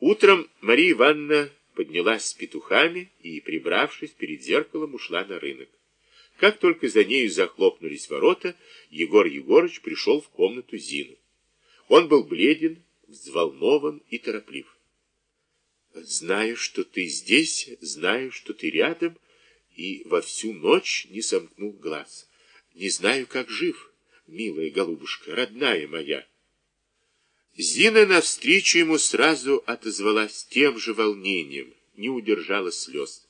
Утром Мария Ивановна поднялась с петухами и, прибравшись перед зеркалом, ушла на рынок. Как только за нею захлопнулись ворота, Егор Егорыч пришел в комнату Зину. Он был бледен, взволнован и тороплив. «Знаю, что ты здесь, знаю, что ты рядом, и во всю ночь не сомкнул глаз. Не знаю, как жив, милая голубушка, родная моя». Зина навстречу ему сразу отозвалась тем же волнением, не удержала слез.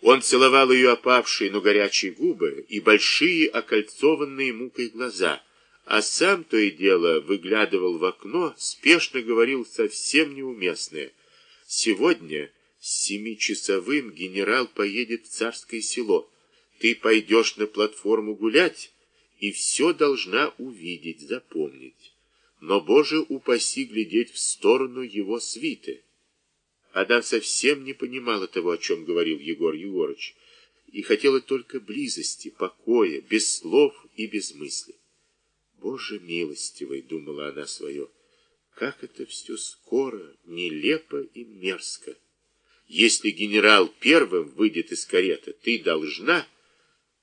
Он целовал ее опавшие, но горячие губы и большие, окольцованные мукой глаза, а сам то и дело выглядывал в окно, спешно говорил совсем неуместное. «Сегодня с семичасовым генерал поедет в царское село. Ты пойдешь на платформу гулять и все должна увидеть, запомнить. Но, Боже, упаси глядеть в сторону его свиты». Она совсем не понимала того, о чем говорил Егор Егорыч, и хотела только близости, покоя, без слов и без мысли. «Боже милостивый!» — думала она свое. «Как это все скоро, нелепо и мерзко! Если генерал первым выйдет из кареты, ты должна...»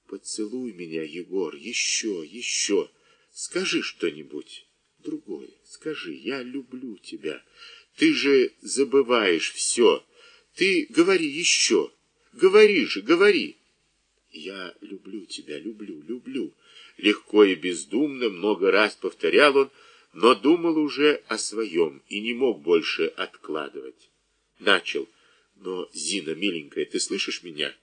«Поцелуй меня, Егор, еще, еще! Скажи что-нибудь другое, скажи, я люблю тебя!» Ты же забываешь все. Ты говори еще. Говори же, говори. Я люблю тебя, люблю, люблю. Легко и бездумно много раз повторял он, но думал уже о своем и не мог больше откладывать. Начал. Но, Зина, миленькая, ты слышишь меня?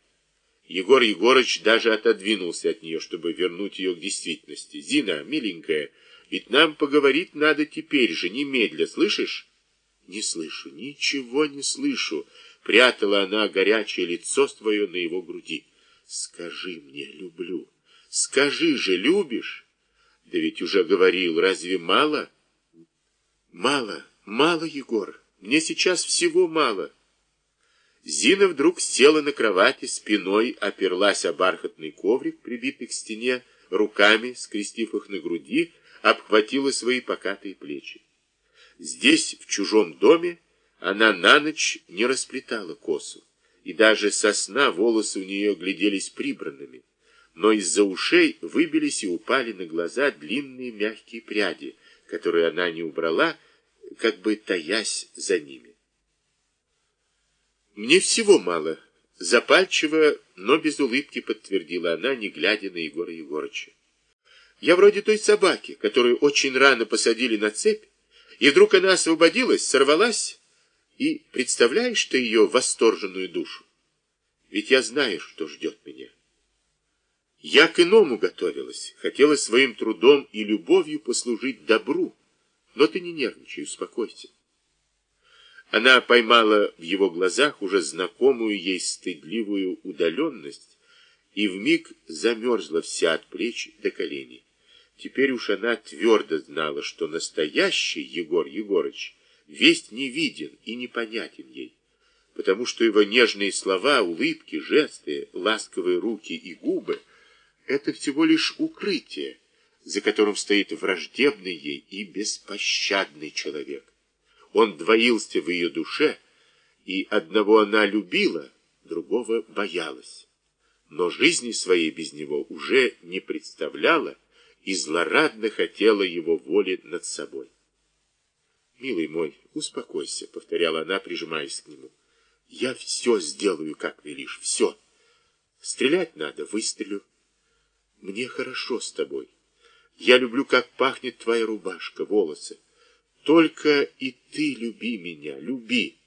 Егор Егорыч даже отодвинулся от нее, чтобы вернуть ее к действительности. Зина, миленькая, ведь нам поговорить надо теперь же, немедля, слышишь? Не слышу, ничего не слышу. Прятала она горячее лицо свое на его груди. Скажи мне, люблю. Скажи же, любишь? Да ведь уже говорил, разве мало? Мало, мало, Егор. Мне сейчас всего мало. Зина вдруг села на кровати, спиной оперлась о бархатный коврик, прибитый к стене, руками, скрестив их на груди, обхватила свои покатые плечи. Здесь, в чужом доме, она на ночь не расплетала косу, и даже со сна волосы у нее гляделись прибранными, но из-за ушей выбились и упали на глаза длинные мягкие пряди, которые она не убрала, как бы таясь за ними. «Мне всего мало», — запальчиво, но без улыбки подтвердила она, не глядя на Егора Егорыча. «Я вроде той собаки, которую очень рано посадили на цепь, и вдруг она освободилась, сорвалась, и представляешь ты ее восторженную душу? Ведь я знаю, что ждет меня. Я к иному готовилась, хотела своим трудом и любовью послужить добру, но ты не нервничай, успокойся. Она поймала в его глазах уже знакомую ей стыдливую удаленность и вмиг замерзла вся от плеч до коленей. Теперь уж она твердо знала, что настоящий Егор Егорыч весть не виден и непонятен ей, потому что его нежные слова, улыбки, жесты, ласковые руки и губы — это всего лишь укрытие, за которым стоит враждебный ей и беспощадный человек. Он двоился в ее душе, и одного она любила, другого боялась. Но жизни своей без него уже не представляла, и злорадно хотела его воли над собой. «Милый мой, успокойся», — повторяла она, прижимаясь к нему. «Я все сделаю, как велишь, все. Стрелять надо, выстрелю. Мне хорошо с тобой. Я люблю, как пахнет твоя рубашка, волосы. Только и ты люби меня, люби.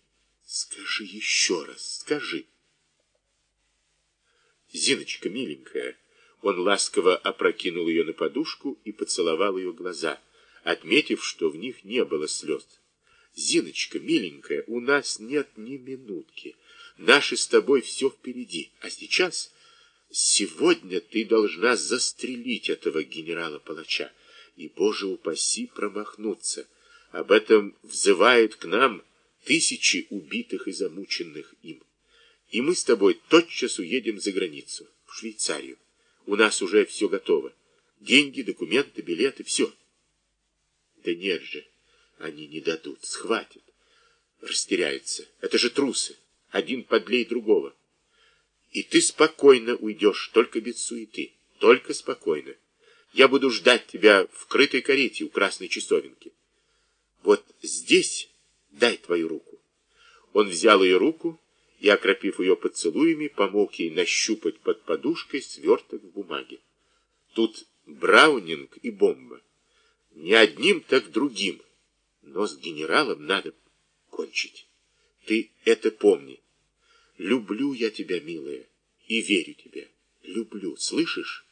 Скажи еще раз, скажи». «Зиночка, миленькая», он ласково опрокинул ее на подушку и поцеловал ее глаза, отметив, что в них не было слез. «Зиночка, миленькая, у нас нет ни минутки. Наши с тобой все впереди. А сейчас, сегодня ты должна застрелить этого генерала-палача. И, Боже упаси, промахнуться. Об этом взывают к нам тысячи убитых и замученных им. И мы с тобой тотчас уедем за границу, в Швейцарию. У нас уже все готово. Деньги, документы, билеты, все. Да нет же, они не дадут, схватят. растеряются. Это же трусы. Один подлей другого. И ты спокойно уйдешь, только без суеты. Только спокойно. Я буду ждать тебя в крытой карете у красной часовенки. Вот здесь дай твою руку. Он взял ее руку и, окропив ее поцелуями, помог ей нащупать под подушкой сверток в бумаге. Тут Браунинг и бомба. Не одним, так другим. Но с генералом надо кончить. Ты это помни. Люблю я тебя, милая, и верю тебе. Люблю, слышишь?